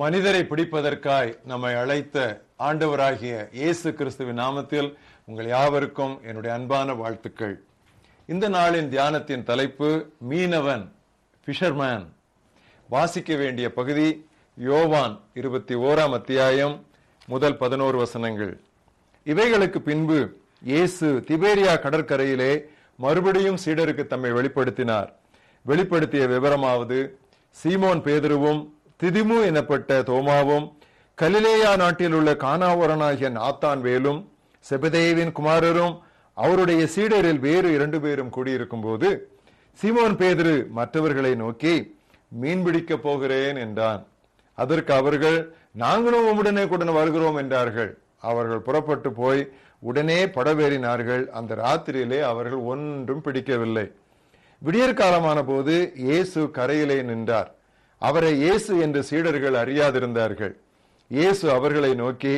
மனிதரை பிடிப்பதற்காய் நம்மை அழைத்த ஆண்டவராகிய இயேசு கிறிஸ்துவின் நாமத்தில் உங்கள் யாவருக்கும் என்னுடைய அன்பான வாழ்த்துக்கள். இந்த நாளின் தியானத்தின் தலைப்பு மீனவன் ஃபிஷர்மேன் வாசிக்க வேண்டிய பகுதி யோவான் இருபத்தி ஓராம் அத்தியாயம் முதல் பதினோரு வசனங்கள். இவைகளுக்கு பின்பு இயேசு திபேரியா கடற்கரையிலே மறுபடியும் சீடருக்கு தம்மை வெளிப்படுத்தினார். வெளிப்படுத்திய விவரமாவது சீமோன் பேதுருவும் திதிமு எனப்பட்ட தோமாவும் கலிலேயா நாட்டில் உள்ள கானாவரனாகிய நாத்தான் வேலும் செபதேவின் குமாரரும் அவருடைய சீடரில் வேறு இரண்டு பேரும் கூடியிருக்கும் போது சீமோன் பேதுரு மற்றவர்களை நோக்கி மீன் பிடிக்க போகிறேன் என்றான். அதற்கு அவர்கள் நாங்களும் உடனே கூட வருகிறோம் என்றார்கள். அவர்கள் புறப்பட்டு போய் உடனே படவேறினார்கள். அந்த ராத்திரியிலே அவர்கள் ஒன்றும் பிடிக்கவில்லை. விடியற்காலமான போது இயேசு கரையிலே நின்றார். அவரை இயேசு என்று சீடர்கள் அறியாதிருந்தார்கள். இயேசு அவர்களை நோக்கி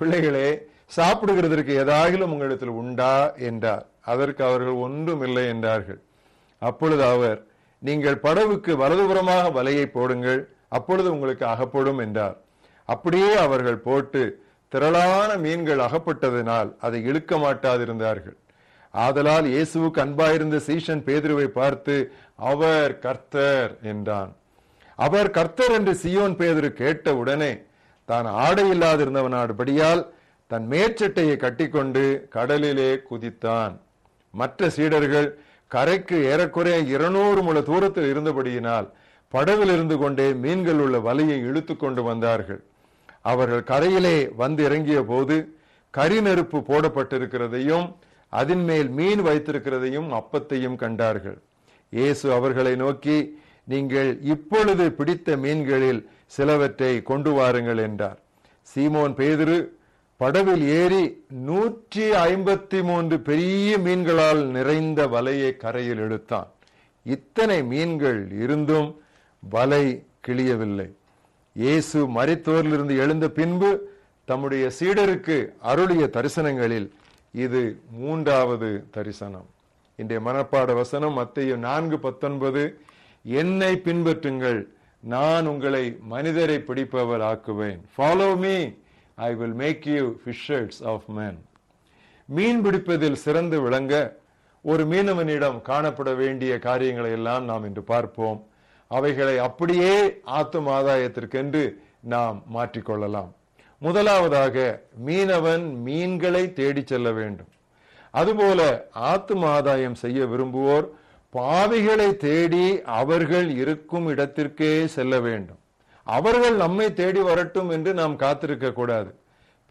பிள்ளைகளே சாப்பிடுகிறதற்கு ஏதாகிலும் உங்களிடத்தில் உண்டா? என்றார். அதற்கு அவர்கள் ஒன்றும் இல்லை என்றார்கள். அப்பொழுது அவர் நீங்கள் படவுக்கு வலதுபுறமாக வலையை போடுங்கள் அப்பொழுது உங்களுக்கு அகப்படும் என்றார். அப்படியே அவர்கள் போட்டு திரளான மீன்கள் அகப்பட்டதினால் அதை இழுக்க மாட்டாதிருந்தார்கள். ஆதலால் இயேசுவுக்கு அன்பாயிருந்த சீஷன் பேதுருவை பார்த்து அவர் கர்த்தர் என்றான். அவர் கர்த்தர் என்று சியோன் பேதரு கேட்ட உடனே தான் ஆடை இல்லாதிருந்தவனாடுபடியால் தன் மேற்சட்டையை கட்டிக்கொண்டு கடலிலே குதித்தான். மற்ற சீடர்கள் கரைக்கு ஏறக்குறைய இருநூறு முழ தூரத்தில் இருந்தபடியினால் படவில் இருந்து கொண்டே மீன்கள் உள்ள வலையை இழுத்து கொண்டு வந்தார்கள். அவர்கள் கரையிலே வந்து இறங்கிய போது கரிநெருப்பு போடப்பட்டிருக்கிறதையும் அதன் மேல் மீன் வைத்திருக்கிறதையும் அப்பத்தையும் கண்டார்கள். இயேசு அவர்களை நோக்கி நீங்கள் இப்பொழுது பிடித்த மீன்களில் சிலவற்றை கொண்டு வாருங்கள் என்றார். சீமோன் பேதுரு படவில் ஏறி நூற்றி ஐம்பத்தி மூன்று பெரிய மீன்களால் நிறைந்த வலையை கரையில் எடுத்தான். இத்தனை மீன்கள் இருந்தும் வலை கிளியவில்லை இயேசு மரித்தோரிலிருந்து எழுந்த பின்பு தம்முடைய சீடருக்கு அருளிய தரிசனங்களில் இது மூன்றாவது தரிசனம். இன்றைய மனப்பாட வசனம் மத்திய நான்கு பத்தொன்பது என்னை பின்பற்றுங்கள். நான் உங்களை மனிதரை பிடிப்பவர் ஆக்குவேன் follow me I will make you fishers of men மீன் பிடிப்பதில் சிறந்து விளங்க ஒரு மீனவனிடம் காணப்பட வேண்டிய காரியங்களை எல்லாம் நாம் இன்று பார்ப்போம். அவைகளை அப்படியே ஆத்தும் ஆதாயத்திற்கென்று நாம் மாற்றிக்கொள்ளலாம். முதலாவதாக மீனவன் மீன்களை தேடி செல்ல வேண்டும். அதுபோல ஆத்தும் ஆதாயம் செய்ய விரும்புவோர் பாவிகளை தேடி அவர்கள் இருக்கும் இடத்திற்கே செல்ல வேண்டும். அவர்கள் நம்மை தேடி வரட்டும் என்று நாம் காத்திருக்க கூடாது.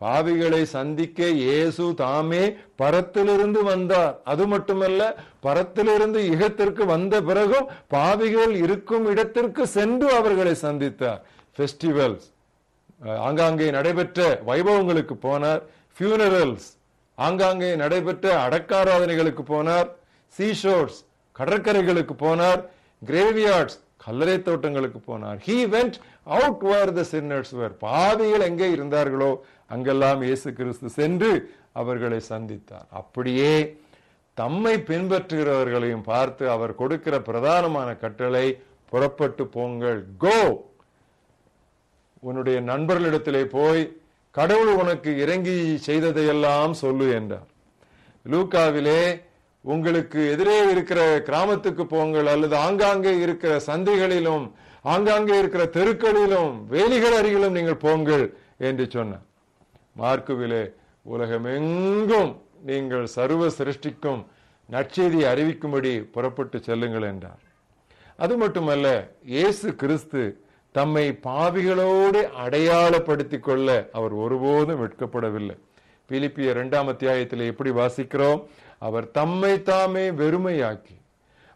பாவிகளை சந்திக்க இயேசு தாமே பரத்திலிருந்து வந்தார். அது மட்டுமல்ல பரத்திலிருந்து இகத்திற்கு வந்த பிறகும் பாவிகள் இருக்கும் இடத்திற்கு சென்று அவர்களை சந்தித்தார். ஃபெஸ்டிவல்ஸ் ஆங்காங்கே நடைபெற்ற வைபவங்களுக்கு போனார். ஃபியூனரல்ஸ் ஆங்காங்கே நடைபெற்ற அடக்காராதனைகளுக்கு போனார். சீஷோர்ஸ் கடற்கரைகளுக்கு போனார் கிரேவியார்ட்ஸ் கல்லறை தோட்டங்களுக்கு போனார். He went out where the sinners were பாதையில் எங்கே இருந்தார்களோ அங்கெல்லாம் இயேசு கிறிஸ்து சென்று அவர்களை சந்தித்தார். அப்படியே தம்மை பின்பற்றுகிறவர்களையும் பார்த்து அவர் கொடுக்கிற பிரதானமான கட்டளை புறப்பட்டு போங்கள் கோ உன்னுடைய நண்பர்களிடத்திலே போய் கடவுள் உனக்கு இறங்கி செய்ததையெல்லாம் சொல்லு என்றார். லூக்காவிலே உங்களுக்கு எதிரே இருக்கிற கிராமத்துக்கு போங்கள் அல்லது ஆங்காங்கே இருக்கிற சந்தைகளிலும் ஆங்காங்கே இருக்கிற தெருக்களிலும் வேலிகள் அருகிலும் நீங்கள் போங்கள் என்று சொன்ன மார்க்குவிலே உலகமெங்கும் நீங்கள் சர்வ சிருஷ்டிக்கும் நற்செய்தியை அறிவிக்கும்படி புறப்பட்டு செல்லுங்கள் என்றார். அது மட்டுமல்ல இயேசு கிறிஸ்து தம்மை பாவிகளோடு அடையாளப்படுத்திக் கொள்ள அவர் ஒருபோதும் வெட்கப்படவில்லை. பிலிப்பிய இரண்டாம் அத்தியாயத்தில் எப்படி வாசிக்கிறோம்? அவர் தம்மை தாமே வெறுமையாக்கி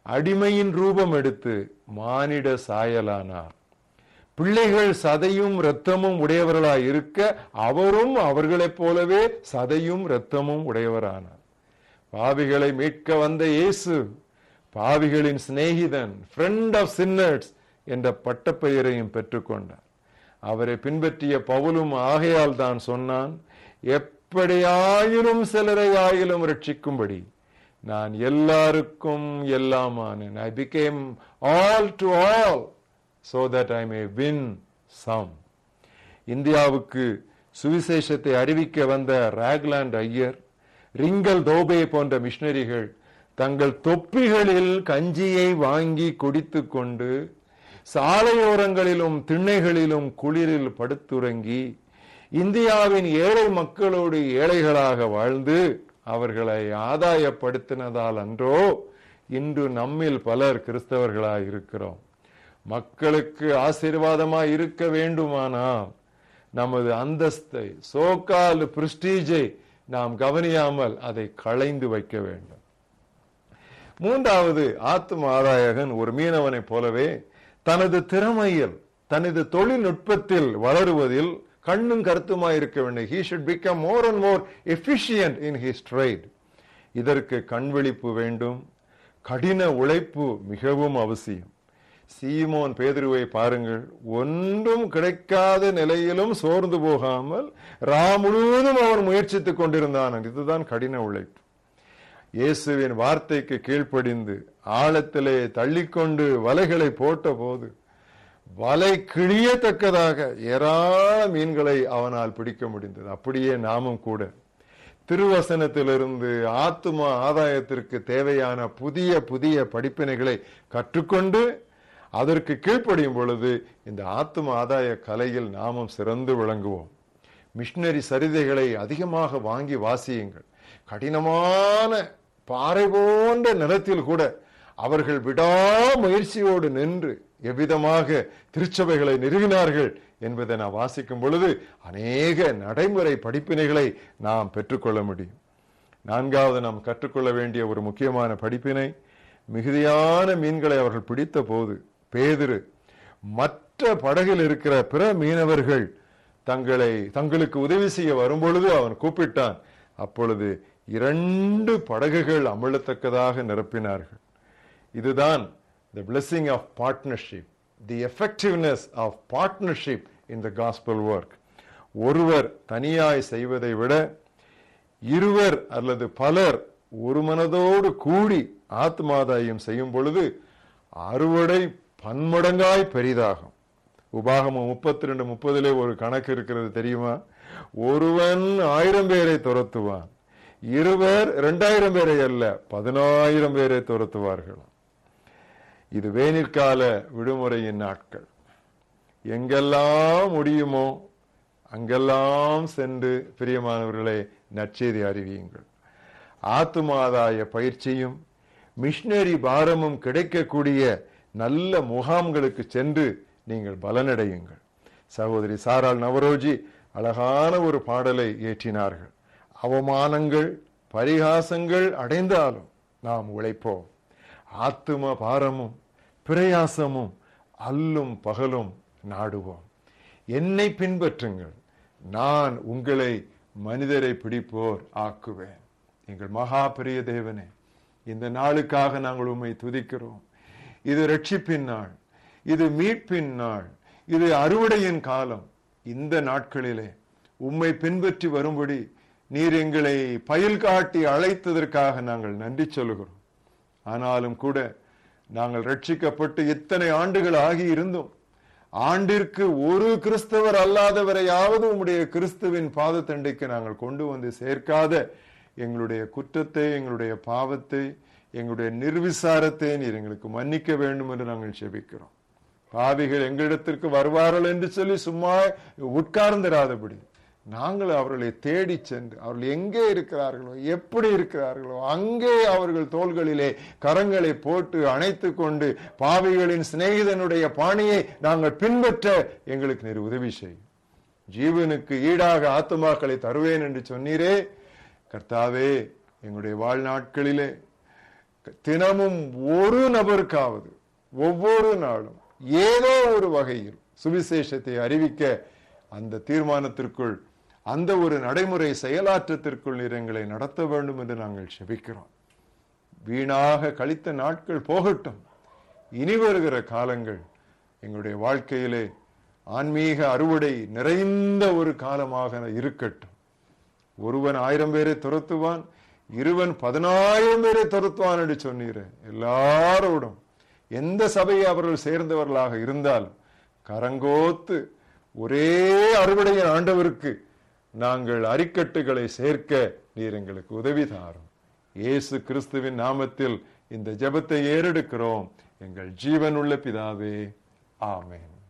அடிமையின் ரூபம் எடுத்து மானிட சாயலானார். பிள்ளைகள் சதையும் இரத்தமும் உடையவர்களாய் இருக்க அவரும் அவர்களைப் போலவே சதையும் இரத்தமும் உடையவரானார். பாவிகளை மீட்க வந்த இயேசு பாவிகளின் சிநேகிதன் ஃப்ரெண்ட் ஆஃப் சின்னர்ஸ் என்ற பட்டப்பெயரையும் பெற்றுக்கொண்டார். அவரை பின்பற்றிய பவுலும் ஆகையால் தான் சொன்னான் எப்படியாயிலும் சிலரை ஆயிலும் ரட்சிக்கும்படி நான் எல்லாருக்கும் எல்லாமானேன் I became all to all so that I may win some இந்தியாவுக்கு சுவிசேஷத்தை அறிவிக்க வந்த ராக்லாண்ட் ஐயர் ரிங்கல் தோபே போன்ற மிஷினரிகள் தங்கள் தொப்பிகளில் கஞ்சியை வாங்கி குடித்து கொண்டு சாலையோரங்களிலும் திண்ணைகளிலும் குளிரில் படுத்துறங்கி இந்தியாவின் ஏழை மக்களோடு ஏழைகளாக வாழ்ந்து அவர்களை ஆதாயப்படுத்தினதால் அன்றோ இன்று நம்மில் பலர் கிறிஸ்தவர்களாக இருக்கிறோம். மக்களுக்கு ஆசீர்வாதமாய் இருக்க வேண்டுமானால் நமது அந்தஸ்தை சோக்கால் பிரிஸ்டீஜை நாம் கவனியாமல் அதை களைந்து வைக்க வேண்டும். மூன்றாவது ஆத்ம ஆதாயகன் ஒரு மீனவனைப் போலவே தனது திறமையில் தனது தொழில்நுட்பத்தில் வளருவதில் கண்ணும் கருத்துமாய் இருக்க வேண்டும். He should become more and more efficient in his trade இதற்கு கண்விழிப்பு வேண்டும். கடின உழைப்பு மிகவும் அவசியம். சீமோன் பேதுருவை பாருங்கள். ஒன்றும் கிடைக்காத நிலையிலும் சோர்ந்து போகாமல் ரா முழுவதும் அவன் முயற்சித்துக் கொண்டிருந்தான் இதுதான் கடின உழைப்பு. இயேசுவின் வார்த்தைக்கு கீழ்ப்படிந்து ஆழத்திலே தள்ளிக்கொண்டு வலைகளை போட்ட போது வலை கிழியத்தக்கதாக ஏராள மீன்களை அவனால் பிடிக்க முடிந்தது. அப்படியே நாமும் கூட திருவசனத்திலிருந்து ஆத்துமா ஆதாயத்திற்கு தேவையான புதிய புதிய படிப்பினைகளை கற்றுக்கொண்டு அதற்கு கீழ்ப்படியும் பொழுது இந்த ஆத்தும ஆதாய கலையில் நாமும் சிறந்து விளங்குவோம். மிஷினரி சரிதைகளை அதிகமாக வாங்கி வாசியுங்கள். கடினமான பாறை போன்ற நிலத்தில் கூட அவர்கள் விடாமுயற்சியோடு நின்று எவ்விதமாக திருச்சபைகளை நிறுவினார்கள் என்பதை நான் வாசிக்கும் பொழுது அநேக நடைமுறை படிப்பினைகளை நாம் பெற்றுக்கொள்ள முடியும். நான்காவது நாம் கற்றுக்கொள்ள வேண்டிய ஒரு முக்கியமான படிப்பினை மிகுதியான மீன்களை அவர்கள் பிடித்த போது பேதிரு மற்ற படகில் இருக்கிற பிற மீனவர்கள் தங்களை தங்களுக்கு உதவி செய்ய வரும்பொழுது அவன் கூப்பிட்டான். அப்பொழுது இரண்டு படகுகள் அமிழத்தக்கதாக நிரப்பினார்கள். இதுதான் the blessing of partnership the effectiveness of partnership in the gospel work. ஒருவர் தனியாய் செய்வதை விட இருவர் அல்லது பலர் ஒரு மனதோடு கூடி ஆத்மாதாயம் செய்யும் பொழுது அறுவடை பன்மடங்காய் பெரிதாகும். உபாகமம் முப்பத்தி ரெண்டு முப்பதிலே ஒரு கணக்கு இருக்கிறது தெரியுமா? ஒருவன் ஆயிரம் பேரை துரத்துவான் இருவர் இரண்டாயிரம் பேரை அல்ல பதினாயிரம் பேரை துரத்துவார்கள். இது வேனிற்கால விடுமுறையின் நாட்கள். எங்கெல்லாம் முடியுமோ அங்கெல்லாம் சென்று பிரியமானவர்களை நற்செய்தி அறிவியுங்கள். ஆத்துமாதாய பயிற்சியும் மிஷினரி பாரமும் கிடைக்கக்கூடிய நல்ல முகாம்களுக்கு சென்று நீங்கள் பலனடையுங்கள். சகோதரி சாரால் நவரோஜி அழகான ஒரு பாடலை ஏற்றினார்கள். அவமானங்கள் பரிகாசங்கள் அடைந்தாலும் நாம் உழைப்போம். ஆத்தும பாரமும் பிரயாசமும் அல்லும் பகலும் நாடுவோம். என்னை பின்பற்றுங்கள். நான் உங்களை மனிதரை பிடிப்போர் ஆக்குவேன். எங்கள் மகா பெரிய தேவனே இந்த நாளுக்காக நாங்கள் உண்மை துதிக்கிறோம். இது ரட்சிப்பின் நாள் இது மீட்பின் நாள் இது அறுவடையின் காலம். இந்த நாட்களிலே உம்மை பின்பற்றி வரும்படி நீர் எங்களை பயில் காட்டி அழைத்ததற்காக நாங்கள் நன்றி சொல்கிறோம் ஆனாலும் கூட நாங்கள் ரட்சிக்கப்பட்டு இத்தனை ஆண்டுகள் ஆகி இருந்தோம். ஆண்டிற்கு ஒரு கிறிஸ்தவர் அல்லாதவரையாவது உம்முடைய கிறிஸ்துவின் பாதத்தண்டைக்கு நாங்கள் கொண்டு வந்து சேர்க்காத எங்களுடைய குற்றத்தை எங்களுடைய பாவத்தை எங்களுடைய நிர்விசாரத்தை நீர் எங்களுக்கு மன்னிக்க வேண்டும் என்று நாங்கள் செபிக்கிறோம். பாவிகள் எங்களிடத்திற்கு வருவார்கள் என்று சொல்லி சும்மா உட்கார்ந்திராதபடி. நாங்கள் அவர்களை தேடி சென்று அவர்கள் எங்கே இருக்கிறார்களோ எப்படி இருக்கிறார்களோ அங்கே அவர்கள் தோள்களிலே கரங்களை போட்டு அணைத்து கொண்டு பாவிகளின் சிநேகிதனுடைய பாணியை நாங்கள் பின்பற்ற எங்களுக்கு நீர் உதவி செய்யும் ஜீவனுக்கு ஈடாக ஆத்துமாக்களை தருவேன் என்று சொன்னீரே. கர்த்தாவே எங்களுடைய வாழ்நாட்களிலே தினமும் ஒரு நபருக்காவது ஒவ்வொரு நாளும் ஏதோ ஒரு வகையில் சுவிசேஷத்தை அறிவிக்க அந்த தீர்மானத்திற்குள் அந்த ஒரு நடைமுறை செயலாற்றத்திற்குள் நீர் எங்களை நடத்த வேண்டும் என்று நாங்கள் செபிக்கிறோம். வீணாக கழித்த நாட்கள் போகட்டும். இனி வருகிற காலங்கள் எங்களுடைய வாழ்க்கையிலே ஆன்மீக அறுவடை நிறைந்த ஒரு காலமாக இருக்கட்டும். ஒருவன் ஆயிரம் பேரை துரத்துவான் இருவன் பதினாயிரம் பேரை துரத்துவான் என்று சொன்னீர். எல்லாரோடும் எந்த சபையை அவர்கள் சேர்ந்தவர்களாக இருந்தாலும் கரங்கோத்து ஒரே அறுவடையின் ஆண்டவருக்கு நாங்கள் அரிக்கட்டுகளை சேர்க்க நீர் எங்களுக்கு உதவி தாரும். இயேசு கிறிஸ்துவின் நாமத்தில் இந்த ஜெபத்தை ஏறெடுக்கிறோம். எங்கள் ஜீவனுள்ள பிதாவே ஆமேன்.